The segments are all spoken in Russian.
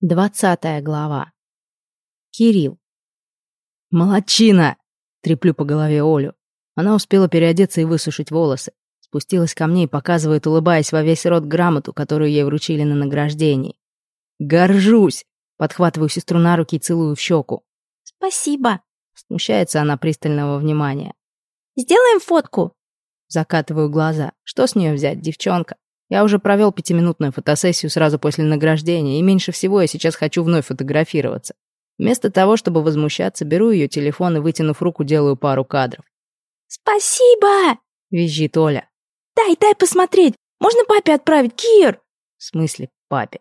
Двадцатая глава. Кирилл. «Молодчина!» — треплю по голове Олю. Она успела переодеться и высушить волосы. Спустилась ко мне и показывает, улыбаясь во весь рот грамоту, которую ей вручили на награждении. «Горжусь!» — подхватываю сестру на руки и целую в щеку. «Спасибо!» — смущается она пристального внимания. «Сделаем фотку!» Закатываю глаза. Что с нее взять, девчонка? Я уже провел пятиминутную фотосессию сразу после награждения, и меньше всего я сейчас хочу вновь фотографироваться. Вместо того, чтобы возмущаться, беру ее телефон и, вытянув руку, делаю пару кадров. «Спасибо!» — визжит Оля. «Дай, дай посмотреть! Можно папе отправить, Кир?» В смысле папе?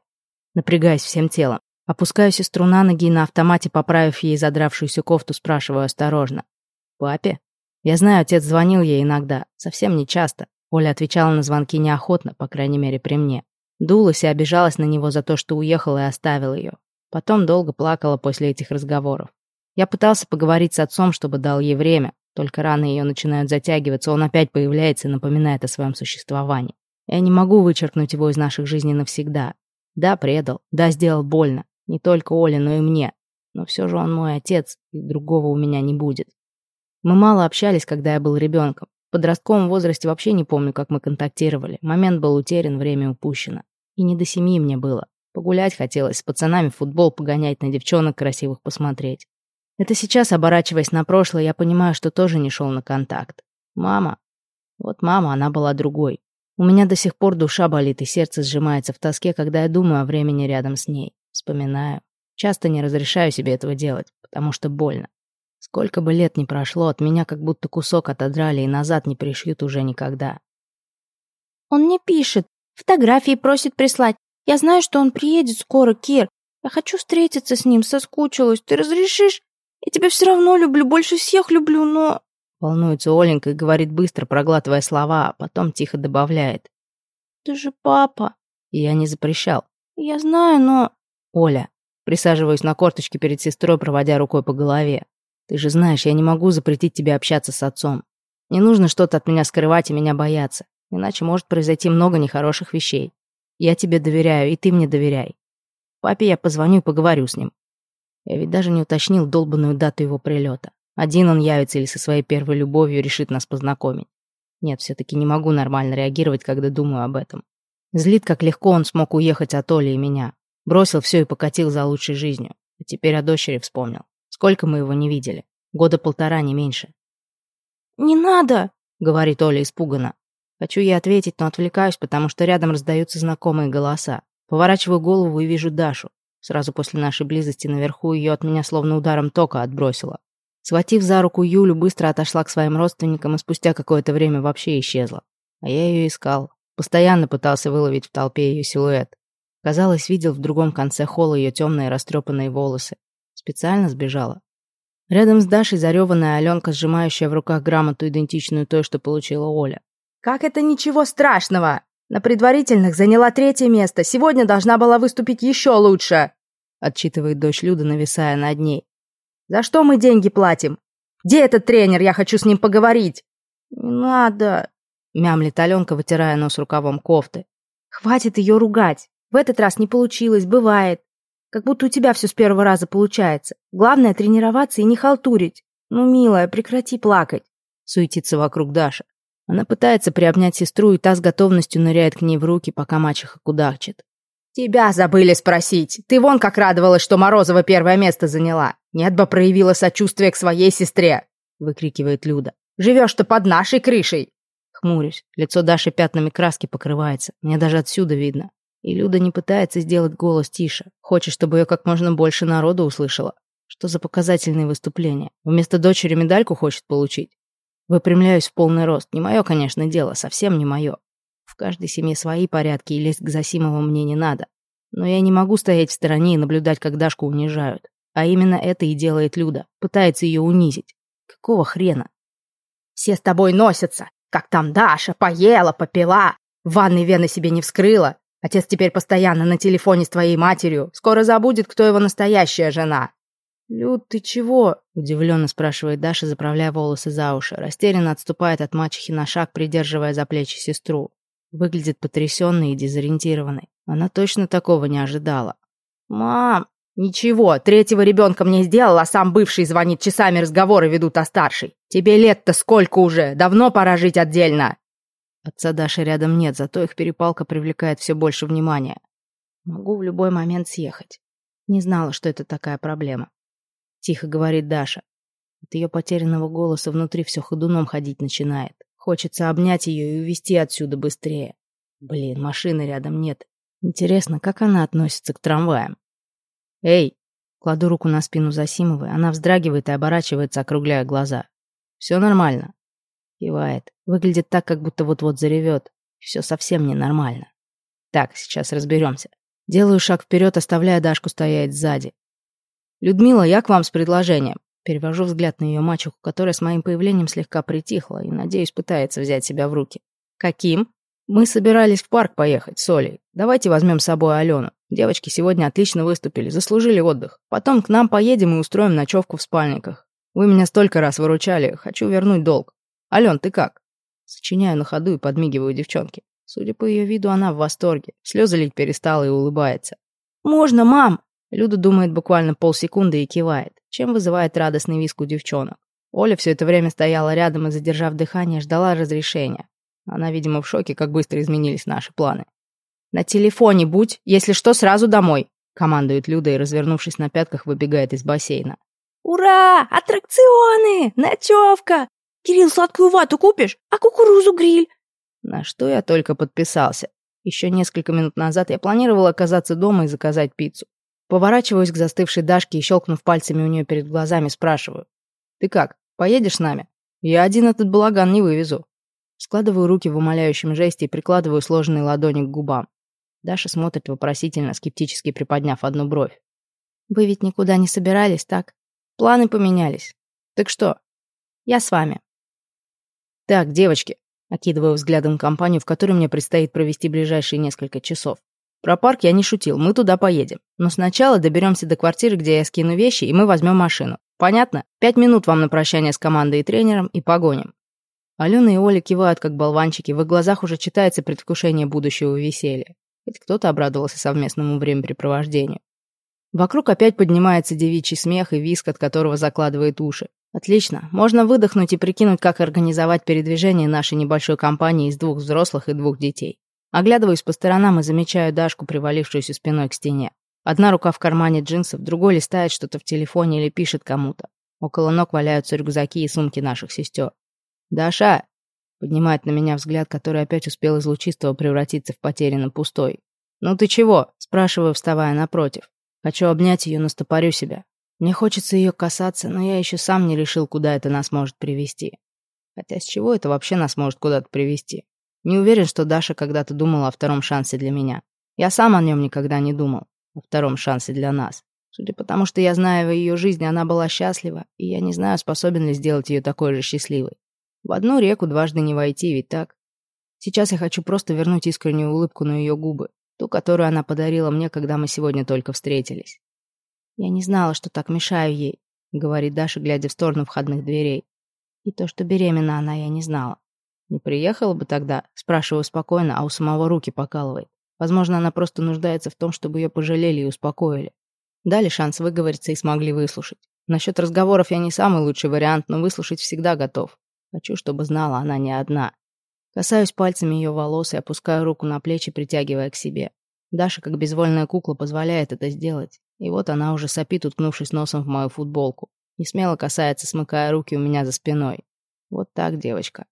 Напрягаюсь всем телом. Опускаю сестру на ноги и на автомате, поправив ей задравшуюся кофту, спрашиваю осторожно. «Папе?» Я знаю, отец звонил ей иногда, совсем не часто. Оля отвечала на звонки неохотно, по крайней мере, при мне. Дулась и обижалась на него за то, что уехал и оставил ее. Потом долго плакала после этих разговоров. Я пытался поговорить с отцом, чтобы дал ей время. Только раны ее начинают затягиваться, он опять появляется и напоминает о своем существовании. Я не могу вычеркнуть его из наших жизней навсегда. Да, предал, да, сделал больно. Не только Оле, но и мне. Но все же он мой отец, и другого у меня не будет. Мы мало общались, когда я был ребенком. Подростковом возрасте вообще не помню, как мы контактировали. Момент был утерян, время упущено. И не до семьи мне было. Погулять хотелось, с пацанами футбол погонять, на девчонок красивых посмотреть. Это сейчас, оборачиваясь на прошлое, я понимаю, что тоже не шел на контакт. Мама. Вот мама, она была другой. У меня до сих пор душа болит и сердце сжимается в тоске, когда я думаю о времени рядом с ней. Вспоминаю. Часто не разрешаю себе этого делать, потому что больно. Сколько бы лет ни прошло, от меня как будто кусок отодрали и назад не пришьют уже никогда. Он не пишет, фотографии просит прислать. Я знаю, что он приедет скоро, Кир. Я хочу встретиться с ним, соскучилась. Ты разрешишь? Я тебя все равно люблю, больше всех люблю, но...» Волнуется Оленька и говорит быстро, проглатывая слова, а потом тихо добавляет. «Ты же папа». И я не запрещал. «Я знаю, но...» «Оля». Присаживаюсь на корточке перед сестрой, проводя рукой по голове. Ты же знаешь, я не могу запретить тебе общаться с отцом. Не нужно что-то от меня скрывать и меня бояться. Иначе может произойти много нехороших вещей. Я тебе доверяю, и ты мне доверяй. Папе я позвоню и поговорю с ним. Я ведь даже не уточнил долбанную дату его прилета. Один он явится или со своей первой любовью решит нас познакомить. Нет, все-таки не могу нормально реагировать, когда думаю об этом. Злит, как легко он смог уехать от Оли и меня. Бросил все и покатил за лучшей жизнью. А теперь о дочери вспомнил. Сколько мы его не видели? Года полтора, не меньше. «Не надо!» — говорит Оля испуганно. Хочу ей ответить, но отвлекаюсь, потому что рядом раздаются знакомые голоса. Поворачиваю голову и вижу Дашу. Сразу после нашей близости наверху ее от меня словно ударом тока отбросило. Схватив за руку Юлю, быстро отошла к своим родственникам и спустя какое-то время вообще исчезла. А я ее искал. Постоянно пытался выловить в толпе ее силуэт. Казалось, видел в другом конце холла ее темные растрепанные волосы. Специально сбежала. Рядом с Дашей зареванная Аленка, сжимающая в руках грамоту, идентичную той, что получила Оля. «Как это ничего страшного? На предварительных заняла третье место. Сегодня должна была выступить еще лучше!» Отчитывает дочь Люда, нависая над ней. «За что мы деньги платим? Где этот тренер? Я хочу с ним поговорить!» «Не надо!» Мямлит Аленка, вытирая нос рукавом кофты. «Хватит ее ругать. В этот раз не получилось, бывает. Как будто у тебя все с первого раза получается. Главное тренироваться и не халтурить. Ну, милая, прекрати плакать. Суетится вокруг Даша. Она пытается приобнять сестру, и та с готовностью ныряет к ней в руки, пока мачеха кудахчет. «Тебя забыли спросить. Ты вон как радовалась, что Морозова первое место заняла. Нет бы проявила сочувствие к своей сестре!» выкрикивает Люда. «Живешь-то под нашей крышей!» Хмурюсь. Лицо Даши пятнами краски покрывается. Мне даже отсюда видно. И Люда не пытается сделать голос тише. Хочет, чтобы ее как можно больше народу услышало. Что за показательные выступления? Вместо дочери медальку хочет получить? Выпрямляюсь в полный рост. Не мое, конечно, дело, совсем не мое. В каждой семье свои порядки, и лезть к Засимову мне не надо. Но я не могу стоять в стороне и наблюдать, как Дашку унижают. А именно это и делает Люда. Пытается ее унизить. Какого хрена? Все с тобой носятся. Как там Даша? Поела, попила. Ванной вены себе не вскрыла. Отец теперь постоянно на телефоне с твоей матерью. Скоро забудет, кто его настоящая жена». «Люд, ты чего?» – удивленно спрашивает Даша, заправляя волосы за уши. Растерянно отступает от мачехи на шаг, придерживая за плечи сестру. Выглядит потрясенной и дезориентированной. Она точно такого не ожидала. Мам, ничего, третьего ребенка мне сделал, а сам бывший звонит часами, разговоры ведут о старшей. Тебе лет-то сколько уже? Давно пора жить отдельно. Отца Даши рядом нет, зато их перепалка привлекает все больше внимания. Могу в любой момент съехать. Не знала, что это такая проблема. Тихо говорит Даша. От ее потерянного голоса внутри все ходуном ходить начинает. Хочется обнять ее и увезти отсюда быстрее. Блин, машины рядом нет. Интересно, как она относится к трамваям? «Эй!» Кладу руку на спину Засимовой. Она вздрагивает и оборачивается, округляя глаза. «Все нормально». Кивает. Выглядит так, как будто вот-вот заревет. Все совсем ненормально. Так, сейчас разберемся. Делаю шаг вперед, оставляя Дашку стоять сзади. «Людмила, я к вам с предложением». Перевожу взгляд на ее мачеху, которая с моим появлением слегка притихла и, надеюсь, пытается взять себя в руки. «Каким?» «Мы собирались в парк поехать с Олей. Давайте возьмем с собой Алену. Девочки сегодня отлично выступили, заслужили отдых. Потом к нам поедем и устроим ночевку в спальниках. Вы меня столько раз выручали, хочу вернуть долг. Ален, ты как?» Сочиняю на ходу и подмигиваю девчонке. Судя по ее виду, она в восторге. Слезы лить перестала и улыбается. «Можно, мам!» Люда думает буквально полсекунды и кивает, чем вызывает радостный виск у девчонок. Оля все это время стояла рядом и, задержав дыхание, ждала разрешения. Она, видимо, в шоке, как быстро изменились наши планы. «На телефоне будь, если что, сразу домой», — командует Люда и, развернувшись на пятках, выбегает из бассейна. «Ура! Аттракционы! Ночевка! Кирилл, сладкую вату купишь? А кукурузу гриль? На что я только подписался. Еще несколько минут назад я планировал оказаться дома и заказать пиццу. Поворачиваюсь к застывшей Дашке и, щелкнув пальцами у нее перед глазами, спрашиваю. «Ты как, поедешь с нами? Я один этот балаган не вывезу». Складываю руки в умоляющем жесте и прикладываю сложенные ладони к губам. Даша смотрит вопросительно, скептически приподняв одну бровь. «Вы ведь никуда не собирались, так? Планы поменялись. Так что? Я с вами». «Так, девочки, Окидываю взглядом компанию, в которой мне предстоит провести ближайшие несколько часов. Про парк я не шутил, мы туда поедем. Но сначала доберемся до квартиры, где я скину вещи, и мы возьмем машину. Понятно? Пять минут вам на прощание с командой и тренером, и погоним. Алена и Оля кивают, как болванчики, в их глазах уже читается предвкушение будущего веселья. Хоть кто-то обрадовался совместному времяпрепровождению. Вокруг опять поднимается девичий смех и виск, от которого закладывает уши. Отлично. Можно выдохнуть и прикинуть, как организовать передвижение нашей небольшой компании из двух взрослых и двух детей. Оглядываюсь по сторонам и замечаю Дашку, привалившуюся спиной к стене. Одна рука в кармане джинсов, другой листает что-то в телефоне или пишет кому-то. Около ног валяются рюкзаки и сумки наших сестер. «Даша!» — поднимает на меня взгляд, который опять успел из лучистого превратиться в потерянно пустой. «Ну ты чего?» — спрашиваю, вставая напротив. Хочу обнять ее, но стопорю себя. Мне хочется ее касаться, но я еще сам не решил, куда это нас может привести. Хотя с чего это вообще нас может куда-то привести? Не уверен, что Даша когда-то думала о втором шансе для меня. Я сам о нем никогда не думал. О втором шансе для нас. Судя по тому, что я знаю о ее жизни, она была счастлива, и я не знаю, способен ли сделать ее такой же счастливой. В одну реку дважды не войти, ведь так? Сейчас я хочу просто вернуть искреннюю улыбку на ее губы, ту, которую она подарила мне, когда мы сегодня только встретились. «Я не знала, что так мешаю ей», — говорит Даша, глядя в сторону входных дверей. «И то, что беременна она, я не знала». «Не приехала бы тогда?» — спрашиваю спокойно, а у самого руки покалывает. Возможно, она просто нуждается в том, чтобы ее пожалели и успокоили. Дали шанс выговориться и смогли выслушать. Насчет разговоров я не самый лучший вариант, но выслушать всегда готов. Хочу, чтобы знала, она не одна. Касаюсь пальцами ее волос и опускаю руку на плечи, притягивая к себе. Даша, как безвольная кукла, позволяет это сделать. И вот она уже сопит, уткнувшись носом в мою футболку. Не смело касается, смыкая руки у меня за спиной. Вот так, девочка.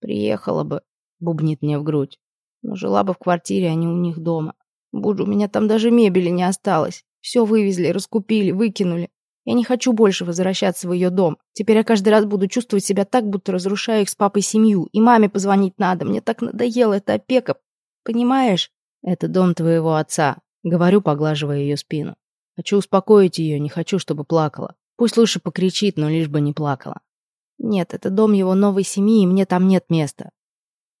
Приехала бы, бубнит мне в грудь. Но жила бы в квартире, а не у них дома. Боже, у меня там даже мебели не осталось. Все вывезли, раскупили, выкинули. Я не хочу больше возвращаться в ее дом. Теперь я каждый раз буду чувствовать себя так, будто разрушаю их с папой семью. И маме позвонить надо. Мне так надоела эта опека. Понимаешь? Это дом твоего отца. Говорю, поглаживая ее спину. Хочу успокоить ее, не хочу, чтобы плакала. Пусть лучше покричит, но лишь бы не плакала. Нет, это дом его новой семьи, и мне там нет места.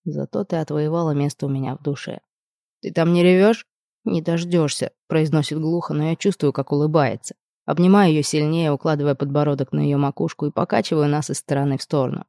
Зато ты отвоевала место у меня в душе. Ты там не ревешь? Не дождешься, произносит глухо, но я чувствую, как улыбается. Обнимаю ее сильнее, укладывая подбородок на ее макушку и покачиваю нас из стороны в сторону.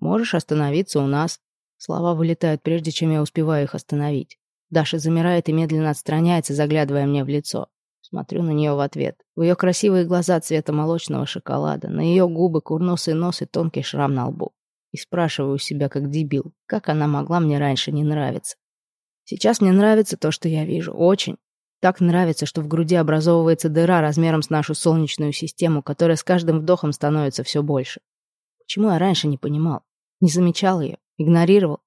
Можешь остановиться у нас. Слова вылетают, прежде чем я успеваю их остановить. Даша замирает и медленно отстраняется, заглядывая мне в лицо. Смотрю на нее в ответ. В ее красивые глаза цвета молочного шоколада, на ее губы курносый нос и тонкий шрам на лбу. И спрашиваю себя, как дебил, как она могла мне раньше не нравиться. Сейчас мне нравится то, что я вижу. Очень. Так нравится, что в груди образовывается дыра размером с нашу солнечную систему, которая с каждым вдохом становится все больше. Почему я раньше не понимал? Не замечал ее? Игнорировал?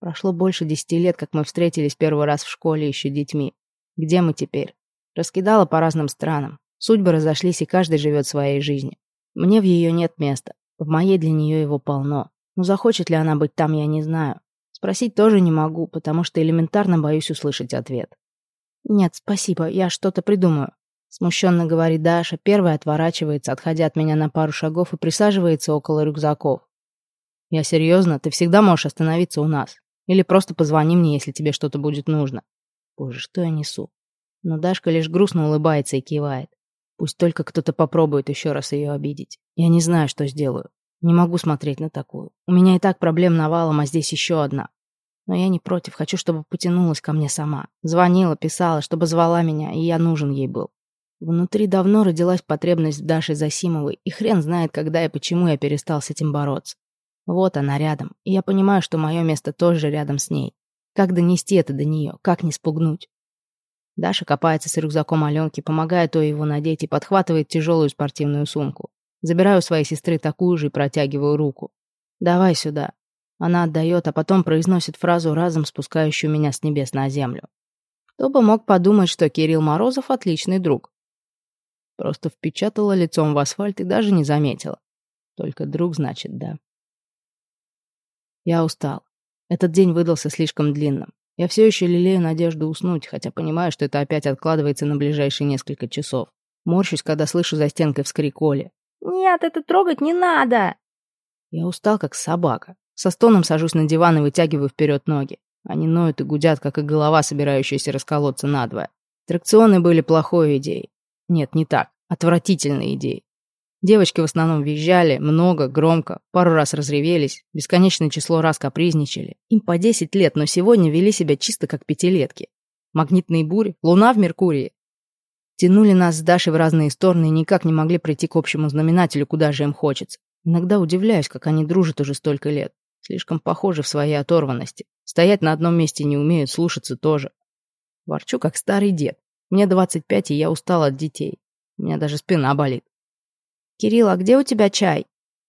Прошло больше десяти лет, как мы встретились первый раз в школе еще детьми. Где мы теперь? Раскидала по разным странам. Судьбы разошлись, и каждый живет своей жизнью. Мне в ее нет места. В моей для нее его полно. Но захочет ли она быть там, я не знаю. Спросить тоже не могу, потому что элементарно боюсь услышать ответ. «Нет, спасибо, я что-то придумаю», — смущенно говорит Даша, первая отворачивается, отходя от меня на пару шагов и присаживается около рюкзаков. «Я серьезно, ты всегда можешь остановиться у нас. Или просто позвони мне, если тебе что-то будет нужно». Боже, что я несу? Но Дашка лишь грустно улыбается и кивает. Пусть только кто-то попробует еще раз ее обидеть. Я не знаю, что сделаю. Не могу смотреть на такую. У меня и так проблем навалом, а здесь еще одна. Но я не против, хочу, чтобы потянулась ко мне сама. Звонила, писала, чтобы звала меня, и я нужен ей был. Внутри давно родилась потребность в Даше Засимовой, и хрен знает, когда и почему я перестал с этим бороться. Вот она рядом, и я понимаю, что мое место тоже рядом с ней. Как донести это до нее, как не спугнуть? Даша копается с рюкзаком Аленки, помогает то его надеть и подхватывает тяжелую спортивную сумку. Забираю у своей сестры такую же и протягиваю руку. «Давай сюда». Она отдает, а потом произносит фразу, разом спускающую меня с небес на землю. Кто бы мог подумать, что Кирилл Морозов отличный друг. Просто впечатала лицом в асфальт и даже не заметила. Только друг, значит, да. Я устал. Этот день выдался слишком длинным. Я все еще лелею надежду уснуть, хотя понимаю, что это опять откладывается на ближайшие несколько часов. Морщусь, когда слышу за стенкой вскрик Оли. «Нет, это трогать не надо!» Я устал, как собака. Со стоном сажусь на диван и вытягиваю вперед ноги. Они ноют и гудят, как и голова, собирающаяся расколоться надвое. Тракционы были плохой идеей. Нет, не так. Отвратительной идеей. Девочки в основном визжали, много, громко, пару раз разревелись, бесконечное число раз капризничали. Им по 10 лет, но сегодня вели себя чисто как пятилетки. Магнитные бури, луна в Меркурии. Тянули нас с Дашей в разные стороны и никак не могли прийти к общему знаменателю, куда же им хочется. Иногда удивляюсь, как они дружат уже столько лет. Слишком похожи в своей оторванности. Стоять на одном месте не умеют, слушаться тоже. Ворчу, как старый дед. Мне 25, и я устал от детей. У меня даже спина болит. «Кирилл, а где у тебя чай?»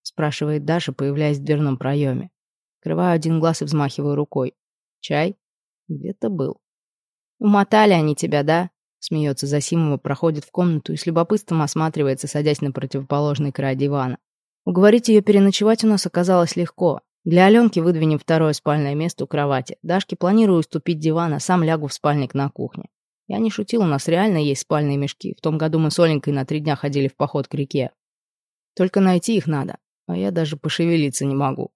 спрашивает Даша, появляясь в дверном проеме. Открываю один глаз и взмахиваю рукой. «Чай? Где-то был». «Умотали они тебя, да?» Смеется Засимова, проходит в комнату и с любопытством осматривается, садясь на противоположный край дивана. Уговорить ее переночевать у нас оказалось легко. Для Аленки выдвинем второе спальное место у кровати. Дашке планирую уступить диван, а сам лягу в спальник на кухне. Я не шутил, у нас реально есть спальные мешки. В том году мы с Оленькой на три дня ходили в поход к реке. Только найти их надо, а я даже пошевелиться не могу.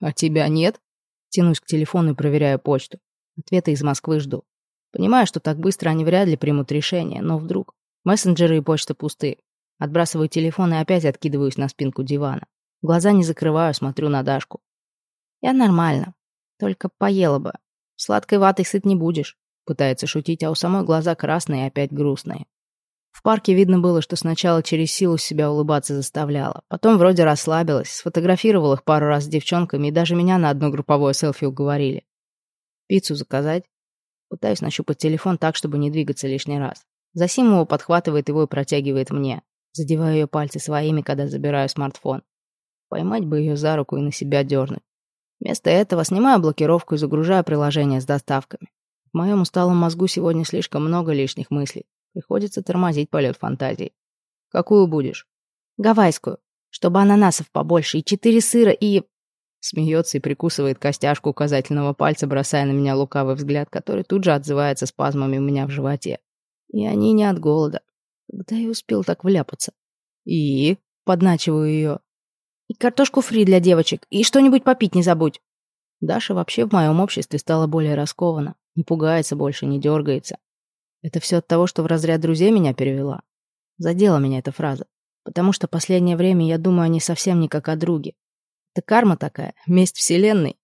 А тебя нет? Тянусь к телефону и проверяю почту. Ответа из Москвы жду. Понимаю, что так быстро они вряд ли примут решение, но вдруг. Мессенджеры и почта пусты. Отбрасываю телефон и опять откидываюсь на спинку дивана. Глаза не закрываю, смотрю на Дашку. Я нормально. Только поела бы. Сладкой ватой сыт не будешь. Пытается шутить, а у самой глаза красные и опять грустные. В парке видно было, что сначала через силу себя улыбаться заставляла. Потом вроде расслабилась, сфотографировала их пару раз с девчонками, и даже меня на одно групповое селфи уговорили. Пиццу заказать? Пытаюсь нащупать телефон так, чтобы не двигаться лишний раз. Засимова подхватывает его и протягивает мне. Задеваю ее пальцы своими, когда забираю смартфон. Поймать бы ее за руку и на себя дернуть. Вместо этого снимаю блокировку и загружаю приложение с доставками. В моем усталом мозгу сегодня слишком много лишних мыслей. Приходится тормозить полет фантазий. Какую будешь? Гавайскую. Чтобы ананасов побольше и четыре сыра и... Смеется и прикусывает костяшку указательного пальца, бросая на меня лукавый взгляд, который тут же отзывается спазмами у меня в животе. И они не от голода. Когда я успел так вляпаться? И... Подначиваю ее. И картошку фри для девочек. И что-нибудь попить не забудь. Даша вообще в моем обществе стала более раскована. Не пугается больше, не дергается. Это все от того, что в разряд друзей меня перевела. Задела меня эта фраза. Потому что последнее время я думаю о ней совсем не как о друге. Это карма такая, месть вселенной.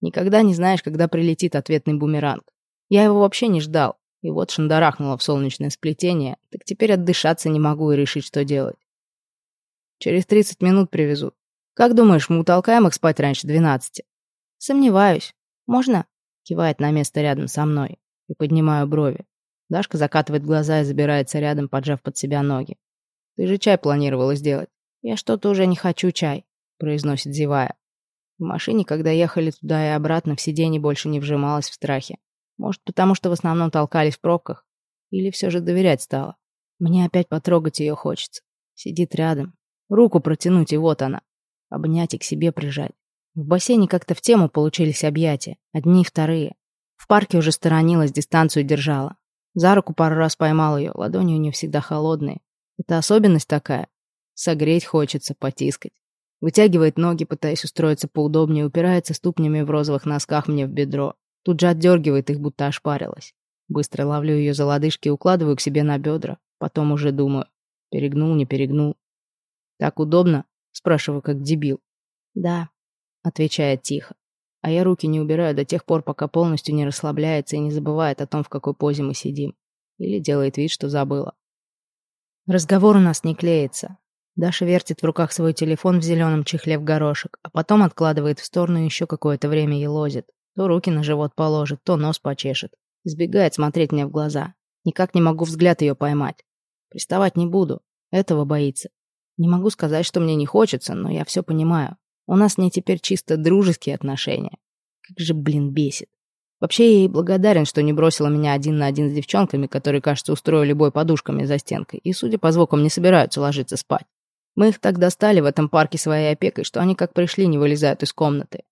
Никогда не знаешь, когда прилетит ответный бумеранг. Я его вообще не ждал. И вот шандарахнула в солнечное сплетение, так теперь отдышаться не могу и решить, что делать. Через 30 минут привезут. Как думаешь, мы утолкаем их спать раньше 12? Сомневаюсь. Можно? Кивает на место рядом со мной. И поднимаю брови. Дашка закатывает глаза и забирается рядом, поджав под себя ноги. Ты же чай планировала сделать. Я что-то уже не хочу чай, произносит зевая. В машине, когда ехали туда и обратно, в сиденье больше не вжималась в страхе. Может, потому что в основном толкались в пробках? Или все же доверять стало? Мне опять потрогать ее хочется. Сидит рядом. Руку протянуть, и вот она. Обнять и к себе прижать. В бассейне как-то в тему получились объятия. Одни и вторые. В парке уже сторонилась, дистанцию держала. За руку пару раз поймал ее, ладони у нее всегда холодные. Это особенность такая. Согреть хочется, потискать. Вытягивает ноги, пытаясь устроиться поудобнее, упирается ступнями в розовых носках мне в бедро. Тут же отдергивает их, будто ошпарилась. Быстро ловлю ее за лодыжки и укладываю к себе на бедра. Потом уже думаю, перегнул, не перегнул. «Так удобно?» — спрашиваю, как дебил. «Да», — отвечает тихо. А я руки не убираю до тех пор, пока полностью не расслабляется и не забывает о том, в какой позе мы сидим. Или делает вид, что забыла. Разговор у нас не клеится. Даша вертит в руках свой телефон в зеленом чехле в горошек, а потом откладывает в сторону и еще какое-то время елозит. То руки на живот положит, то нос почешет. Избегает смотреть мне в глаза. Никак не могу взгляд ее поймать. Приставать не буду. Этого боится. Не могу сказать, что мне не хочется, но я все понимаю. У нас с ней теперь чисто дружеские отношения. Как же, блин, бесит. Вообще, я ей благодарен, что не бросила меня один на один с девчонками, которые, кажется, устроили бой подушками за стенкой, и, судя по звукам, не собираются ложиться спать. Мы их так достали в этом парке своей опекой, что они как пришли, не вылезают из комнаты.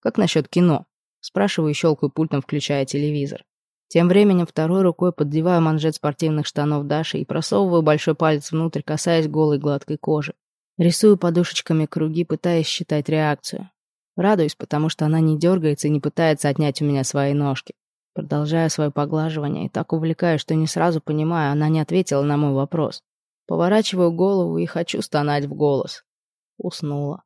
Как насчет кино? Спрашиваю щелкаю пультом, включая телевизор. Тем временем второй рукой поддеваю манжет спортивных штанов Даши и просовываю большой палец внутрь, касаясь голой гладкой кожи. Рисую подушечками круги, пытаясь считать реакцию. Радуюсь, потому что она не дергается и не пытается отнять у меня свои ножки. Продолжаю свое поглаживание и так увлекаю, что не сразу понимаю, она не ответила на мой вопрос. Поворачиваю голову и хочу стонать в голос. Уснула.